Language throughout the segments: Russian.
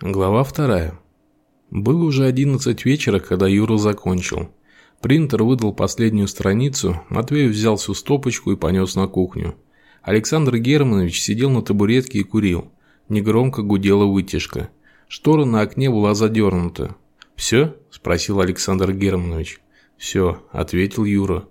Глава вторая. Было уже одиннадцать вечера, когда Юра закончил. Принтер выдал последнюю страницу, Матвеев взял всю стопочку и понес на кухню. Александр Германович сидел на табуретке и курил. Негромко гудела вытяжка. Штора на окне была задернута. «Все?» – спросил Александр Германович. «Все», – ответил Юра.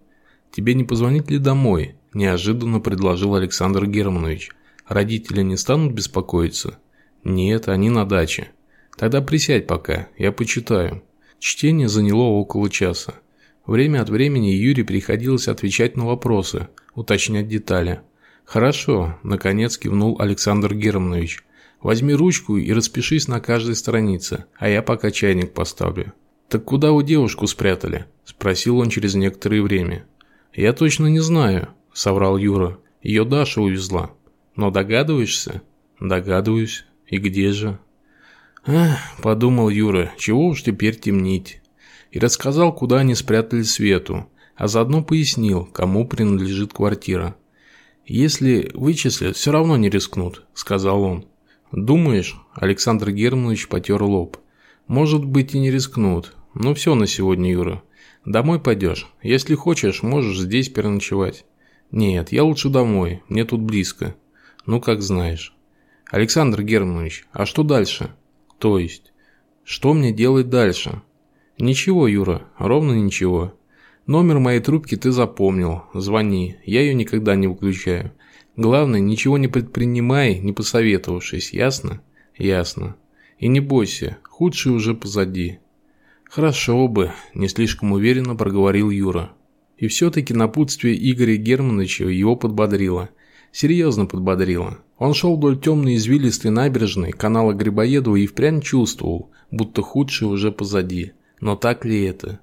«Тебе не позвонить ли домой?» – неожиданно предложил Александр Германович. «Родители не станут беспокоиться?» «Нет, они на даче». «Тогда присядь пока, я почитаю». Чтение заняло около часа. Время от времени Юре приходилось отвечать на вопросы, уточнять детали. «Хорошо», – наконец кивнул Александр Германович. «Возьми ручку и распишись на каждой странице, а я пока чайник поставлю». «Так куда вы девушку спрятали?» – спросил он через некоторое время. «Я точно не знаю», – соврал Юра. «Ее Даша увезла». «Но догадываешься?» «Догадываюсь. И где же?» «Ах», – подумал Юра, – «чего уж теперь темнить». И рассказал, куда они спрятали Свету, а заодно пояснил, кому принадлежит квартира. «Если вычислят, все равно не рискнут», – сказал он. «Думаешь?» – Александр Германович потер лоб. «Может быть и не рискнут. Ну все на сегодня, Юра. Домой пойдешь. Если хочешь, можешь здесь переночевать». «Нет, я лучше домой. Мне тут близко». «Ну, как знаешь». «Александр Германович, а что дальше?» «То есть?» «Что мне делать дальше?» «Ничего, Юра, ровно ничего. Номер моей трубки ты запомнил. Звони. Я ее никогда не выключаю. Главное, ничего не предпринимай, не посоветовавшись. Ясно? Ясно. И не бойся, худшее уже позади. Хорошо бы, не слишком уверенно проговорил Юра. И все-таки напутствие Игоря Германовича его подбодрило. Серьезно подбодрило. Он шел вдоль темной извилистой набережной канала Грибоедова и впрямь чувствовал, будто худшее уже позади. Но так ли это?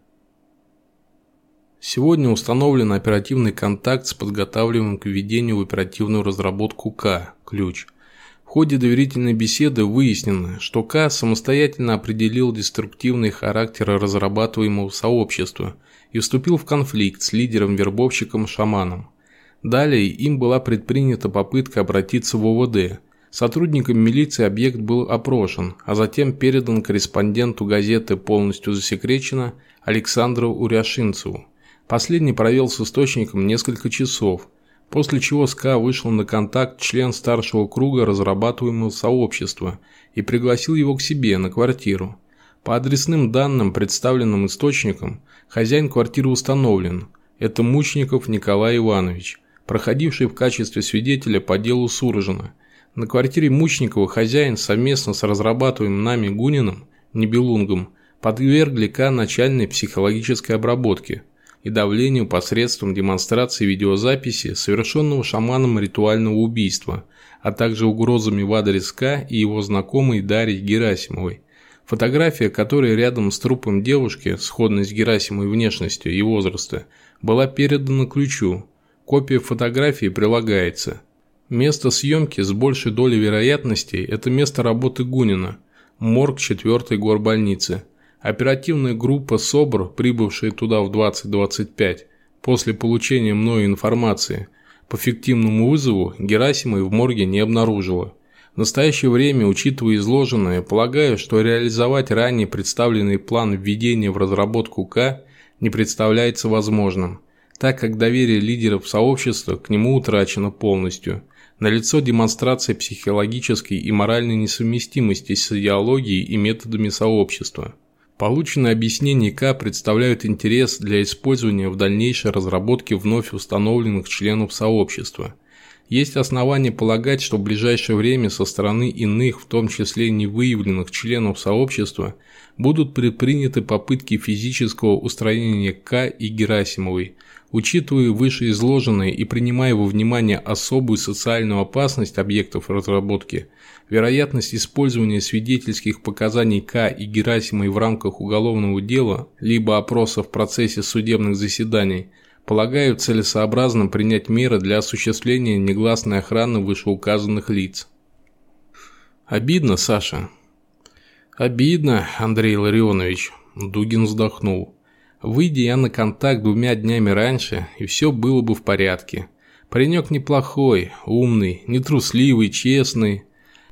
Сегодня установлен оперативный контакт с подготавливаемым к введению в оперативную разработку К «Ключ». В ходе доверительной беседы выяснено, что К самостоятельно определил деструктивный характер разрабатываемого сообщества и вступил в конфликт с лидером-вербовщиком-шаманом. Далее им была предпринята попытка обратиться в ОВД. Сотрудникам милиции объект был опрошен, а затем передан корреспонденту газеты «Полностью засекречено» Александру Уряшинцеву. Последний провел с источником несколько часов, после чего СКА вышел на контакт член старшего круга разрабатываемого сообщества и пригласил его к себе на квартиру. По адресным данным, представленным источником, хозяин квартиры установлен. Это Мучников Николай Иванович, проходивший в качестве свидетеля по делу Суржина. На квартире Мучникова хозяин совместно с разрабатываемым нами Гуниным, Небелунгом, подвергли К начальной психологической обработке – и давлению посредством демонстрации видеозаписи совершенного шаманом ритуального убийства, а также угрозами в адрес К и его знакомой Дарьи Герасимовой. Фотография, которая рядом с трупом девушки, сходной с Герасимовой внешностью и возраста, была передана ключу. Копия фотографии прилагается. Место съемки с большей долей вероятности – это место работы Гунина, морг 4-й горбольницы – Оперативная группа СОБР, прибывшая туда в 2025, после получения мною информации по фиктивному вызову Герасимой в морге не обнаружила. В настоящее время, учитывая изложенное, полагаю, что реализовать ранее представленный план введения в разработку К не представляется возможным, так как доверие лидеров сообщества к нему утрачено полностью. Налицо демонстрация психологической и моральной несовместимости с идеологией и методами сообщества. Полученные объяснения К представляют интерес для использования в дальнейшей разработке вновь установленных членов сообщества. Есть основания полагать, что в ближайшее время со стороны иных, в том числе невыявленных членов сообщества, будут предприняты попытки физического устранения К и Герасимовой, Учитывая вышеизложенное и принимая во внимание особую социальную опасность объектов разработки, вероятность использования свидетельских показаний К и Герасимой в рамках уголовного дела либо опроса в процессе судебных заседаний, полагаю целесообразным принять меры для осуществления негласной охраны вышеуказанных лиц. Обидно, Саша. Обидно, Андрей Ларионович, Дугин вздохнул. Выйди я на контакт двумя днями раньше, и все было бы в порядке. Паренек неплохой, умный, нетрусливый, честный.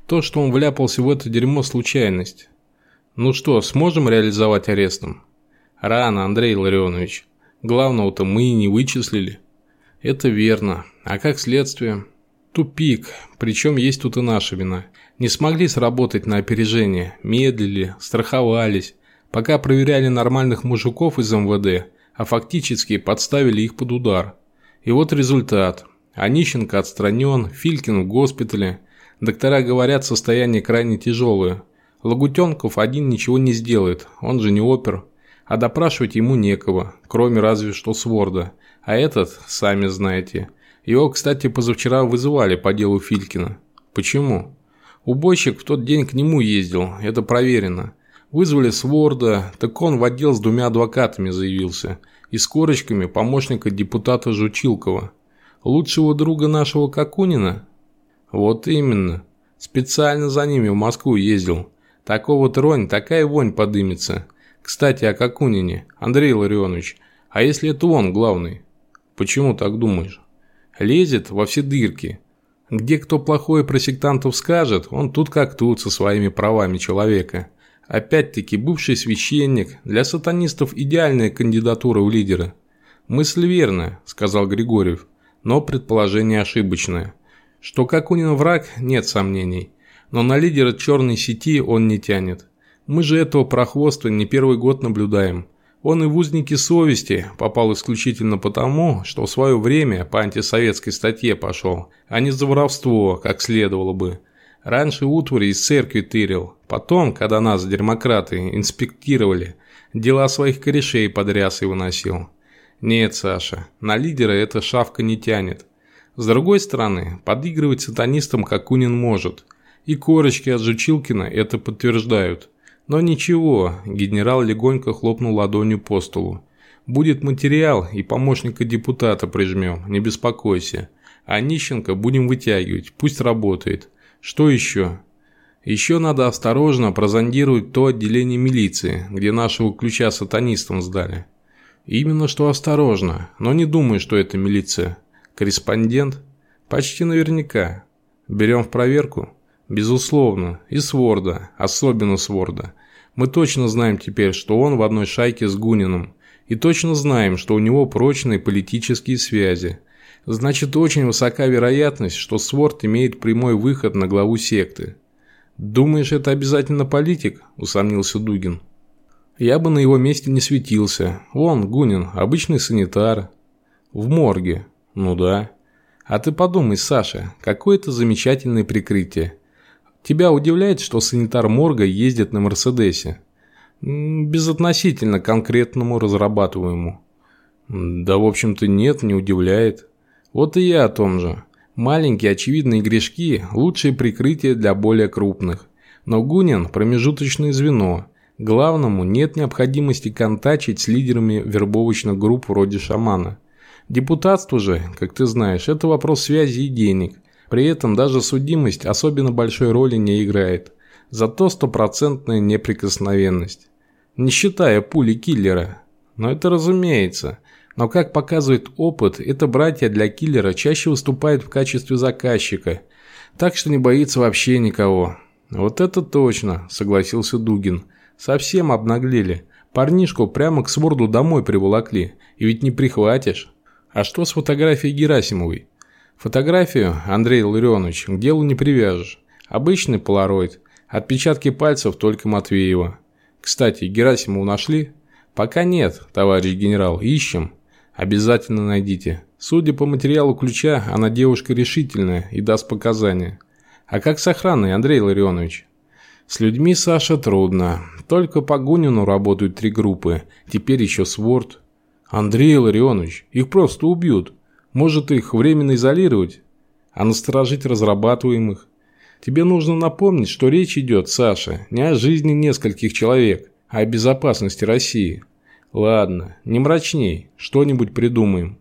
То, что он вляпался в это дерьмо, случайность. Ну что, сможем реализовать арестом? Рано, Андрей Ларионович. Главного-то мы и не вычислили. Это верно. А как следствие? Тупик. Причем есть тут и наша вина. Не смогли сработать на опережение. Медлили, страховались. Пока проверяли нормальных мужиков из МВД, а фактически подставили их под удар. И вот результат. Онищенко отстранен, Филькин в госпитале. Доктора говорят, состояние крайне тяжелое. Лагутенков один ничего не сделает, он же не опер. А допрашивать ему некого, кроме разве что Сворда. А этот, сами знаете. Его, кстати, позавчера вызывали по делу Филькина. Почему? Убойщик в тот день к нему ездил, это проверено. Вызвали Сворда, так он в отдел с двумя адвокатами заявился. И с корочками помощника депутата Жучилкова. Лучшего друга нашего Какунина? Вот именно. Специально за ними в Москву ездил. Такого тронь, такая вонь подымется. Кстати, о Какунине. Андрей Ларионович, а если это он главный? Почему так думаешь? Лезет во все дырки. Где кто плохое про сектантов скажет, он тут как тут со своими правами человека. Опять-таки, бывший священник, для сатанистов идеальная кандидатура в лидеры. «Мысль верная», – сказал Григорьев, – «но предположение ошибочное. Что Какунин враг, нет сомнений, но на лидера черной сети он не тянет. Мы же этого прохвоста не первый год наблюдаем. Он и в узники совести попал исключительно потому, что в свое время по антисоветской статье пошел, а не за воровство, как следовало бы. Раньше утвари из церкви тырил, потом, когда нас, демократы, инспектировали, дела своих корешей под рясой выносил. Нет, Саша, на лидера эта шавка не тянет. С другой стороны, подыгрывать сатанистам Какунин может. И корочки от Жучилкина это подтверждают. Но ничего, генерал легонько хлопнул ладонью по столу. Будет материал, и помощника депутата прижмем, не беспокойся. А Нищенко будем вытягивать, пусть работает. Что еще? Еще надо осторожно прозондировать то отделение милиции, где нашего ключа сатанистам сдали. Именно что осторожно, но не думай, что это милиция. Корреспондент? Почти наверняка. Берем в проверку? Безусловно, и Сворда, особенно Сворда. Мы точно знаем теперь, что он в одной шайке с Гуниным. И точно знаем, что у него прочные политические связи. Значит, очень высока вероятность, что Сворд имеет прямой выход на главу секты. «Думаешь, это обязательно политик?» – усомнился Дугин. «Я бы на его месте не светился. Вон, Гунин, обычный санитар. В морге. Ну да. А ты подумай, Саша, какое это замечательное прикрытие. Тебя удивляет, что санитар морга ездит на Мерседесе? Безотносительно конкретному разрабатываемому. Да, в общем-то, нет, не удивляет. Вот и я о том же. Маленькие очевидные грешки – лучшее прикрытие для более крупных. Но Гунин – промежуточное звено. Главному нет необходимости контачить с лидерами вербовочных групп вроде шамана. Депутатство же, как ты знаешь, это вопрос связи и денег. При этом даже судимость особенно большой роли не играет. Зато стопроцентная неприкосновенность. Не считая пули киллера. Но это разумеется. Но как показывает опыт, это братья для киллера чаще выступают в качестве заказчика. Так что не боится вообще никого. Вот это точно, согласился Дугин. Совсем обнаглели. Парнишку прямо к сворду домой приволокли. И ведь не прихватишь. А что с фотографией Герасимовой? Фотографию, Андрей Ларионович, к делу не привяжешь. Обычный полароид. Отпечатки пальцев только Матвеева. Кстати, Герасимову нашли? Пока нет, товарищ генерал, ищем. Обязательно найдите. Судя по материалу ключа, она девушка решительная и даст показания. А как с охраной, Андрей Ларионович? С людьми, Саша, трудно. Только по Гунину работают три группы. Теперь еще Сворд. Андрей Ларионович, их просто убьют. Может их временно изолировать, а насторожить разрабатываемых. Тебе нужно напомнить, что речь идет, Саша, не о жизни нескольких человек, а о безопасности России. Ладно, не мрачней, что-нибудь придумаем.